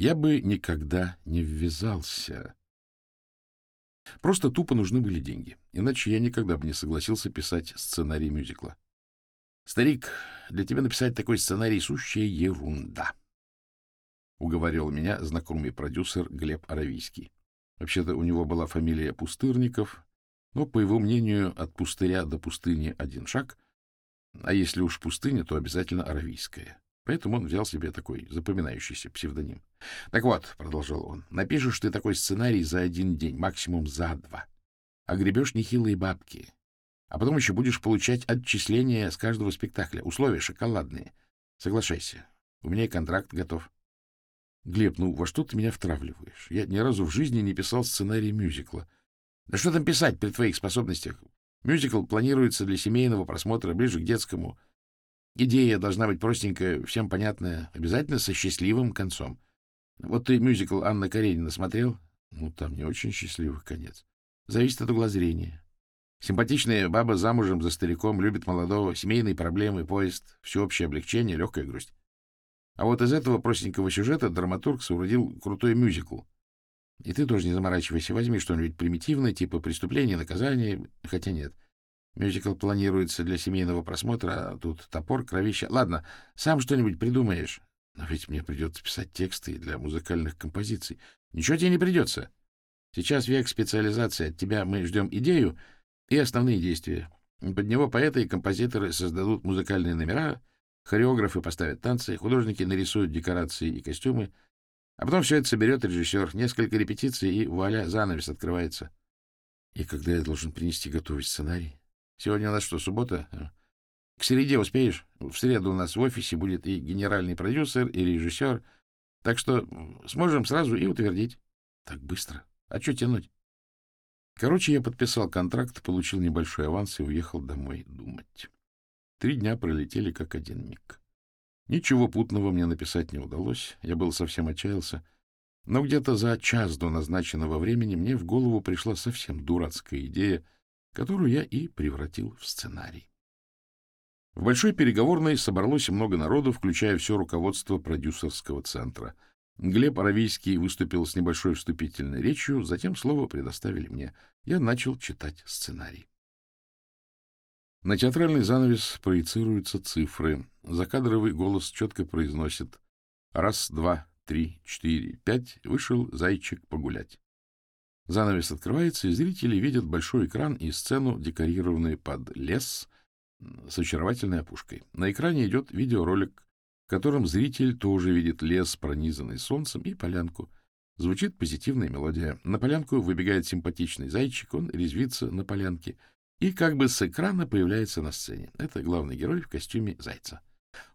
я бы никогда не ввязался. Просто тупо нужны были деньги, иначе я никогда бы не согласился писать сценарий мюзикла. Старик, для тебя написать такой сценарий — сущая ерунда. Уговорил меня знакомый продюсер Глеб Аравийский. Вообще-то у него была фамилия Пустырников, но, по его мнению, от пустыря до пустыни один шаг, а если уж пустыня, то обязательно аравийская. Поэтому он взял себе такой запоминающийся псевдоним. — Так вот, — продолжал он, — напишешь ты такой сценарий за один день, максимум за два. А гребешь нехилые бабки. А потом еще будешь получать отчисления с каждого спектакля. Условия шоколадные. Соглашайся. У меня и контракт готов. — Глеб, ну во что ты меня втравливаешь? Я ни разу в жизни не писал сценарий мюзикла. — Да что там писать при твоих способностях? Мюзикл планируется для семейного просмотра, ближе к детскому. Идея должна быть простенькая, всем понятная, обязательно со счастливым концом. Вот ты мюзикл Анна Каренина смотрел? Ну, там не очень счастливый конец. Зависит от угла зрения. Симпатичная баба замужем за стариком, любит молодого, семейные проблемы, поезд, всеобщее облегчение, легкая грусть. А вот из этого простенького сюжета драматург соорудил крутой мюзикл. И ты тоже не заморачивайся, возьми что-нибудь примитивное, типа преступление, наказание, хотя нет. Мюзикл планируется для семейного просмотра, а тут топор, кровища. Ладно, сам что-нибудь придумаешь. Но ведь мне придется писать тексты для музыкальных композиций. Ничего тебе не придется. Сейчас век специализации. От тебя мы ждем идею и основные действия. Под него поэты и композиторы создадут музыкальные номера, хореографы поставят танцы, художники нарисуют декорации и костюмы, а потом все это соберет режиссер, несколько репетиций, и вуаля, занавес открывается. И когда я должен принести готовый сценарий? Сегодня у нас что, суббота? К среде успеешь? В среду у нас в офисе будет и генеральный продюсер, и режиссер. Так что сможем сразу и утвердить. Так быстро. А что тянуть? Короче, я подписал контракт, получил небольшой аванс и уехал домой думать. Три дня пролетели как один миг. Ничего путного мне написать не удалось, я был совсем отчаялся. Но где-то за час до назначенного времени мне в голову пришла совсем дурацкая идея — которую я и превратил в сценарий. В большой переговорной собралось много народу, включая все руководство продюсерского центра. Глеб Аравийский выступил с небольшой вступительной речью, затем слово предоставили мне. Я начал читать сценарий. На театральный занавес проецируются цифры. Закадровый голос четко произносит «Раз, два, три, четыре, пять, вышел зайчик погулять». Занавес открывается, и зрители видят большой экран и сцену, декорированную под лес с очаровательной опушкой. На экране идет видеоролик, в котором зритель тоже видит лес, пронизанный солнцем, и полянку. Звучит позитивная мелодия. На полянку выбегает симпатичный зайчик, он резвится на полянке. И как бы с экрана появляется на сцене. Это главный герой в костюме зайца.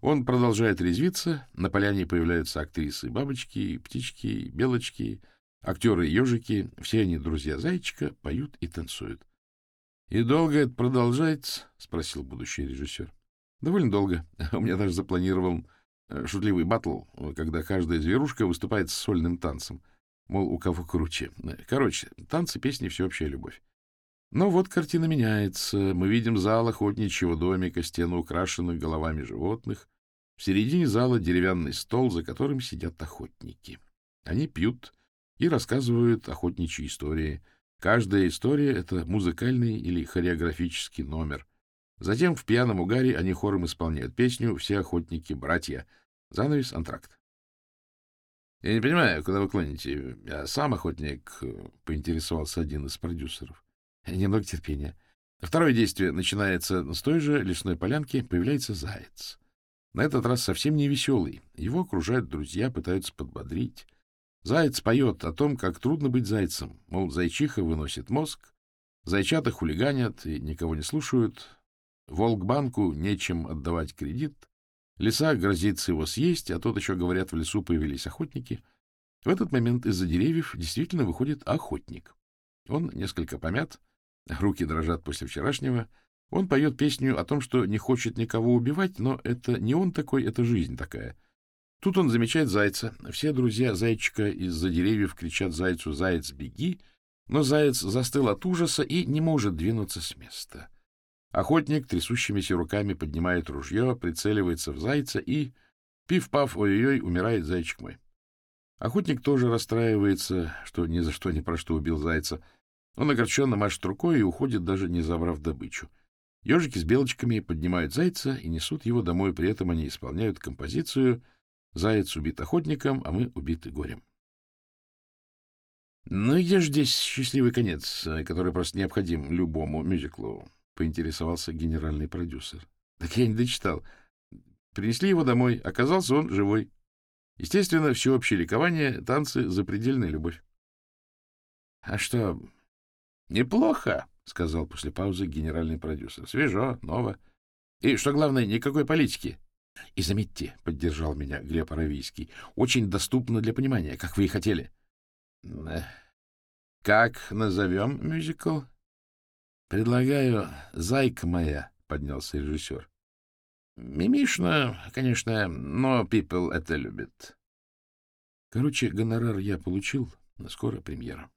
Он продолжает резвиться, на поляне появляются актрисы, бабочки, птички, белочки — Актеры-ежики, все они друзья зайчика, поют и танцуют. — И долго это продолжается? — спросил будущий режиссер. — Довольно долго. У меня даже запланирован э, шутливый батл, когда каждая зверушка выступает с сольным танцем. Мол, у кого круче. Короче, танцы, песни, всеобщая любовь. Но вот картина меняется. Мы видим зал охотничьего домика, стены украшенных головами животных. В середине зала деревянный стол, за которым сидят охотники. Они пьют и рассказывают охотничьи истории. Каждая история — это музыкальный или хореографический номер. Затем в пьяном угаре они хором исполняют песню «Все охотники — братья». Занавес — антракт. — Я не понимаю, куда вы клоните. Я сам охотник, — поинтересовался один из продюсеров. — Немного терпения. Второе действие начинается с той же лесной полянки, появляется заяц. На этот раз совсем не веселый. Его окружают друзья, пытаются подбодрить. Заяц поет о том, как трудно быть зайцем. Мол, зайчиха выносит мозг, зайчата хулиганят и никого не слушают, волк-банку нечем отдавать кредит, лиса грозится его съесть, а тут еще, говорят, в лесу появились охотники. В этот момент из-за деревьев действительно выходит охотник. Он несколько помят, руки дрожат после вчерашнего. Он поет песню о том, что не хочет никого убивать, но это не он такой, это жизнь такая — Тут он замечает зайца. Все друзья зайчика из-за деревьев кричат зайцу «Заяц, беги!», но заяц застыл от ужаса и не может двинуться с места. Охотник трясущимися руками поднимает ружье, прицеливается в зайца и... Пив-пав, ой-ой-ой, умирает зайчик мой. Охотник тоже расстраивается, что ни за что ни про что убил зайца. Он огорченно машет рукой и уходит, даже не забрав добычу. Ежики с белочками поднимают зайца и несут его домой, при этом они исполняют композицию «Заяц убит охотником, а мы убиты горем». — Ну, где же здесь счастливый конец, который просто необходим любому мюзиклу? — поинтересовался генеральный продюсер. — Так я не дочитал. Принесли его домой. Оказался он живой. Естественно, всеобщее ликование, танцы, запредельная любовь. — А что, неплохо, — сказал после паузы генеральный продюсер. — Свежо, ново. И, что главное, никакой политики. — И заметьте, — поддержал меня Глеб Аравийский, — очень доступно для понимания, как вы и хотели. — Как назовем мюзикл? — Предлагаю «Зайка моя», — поднялся режиссер. — Мимишно, конечно, но people это любит. Короче, гонорар я получил, скоро премьера.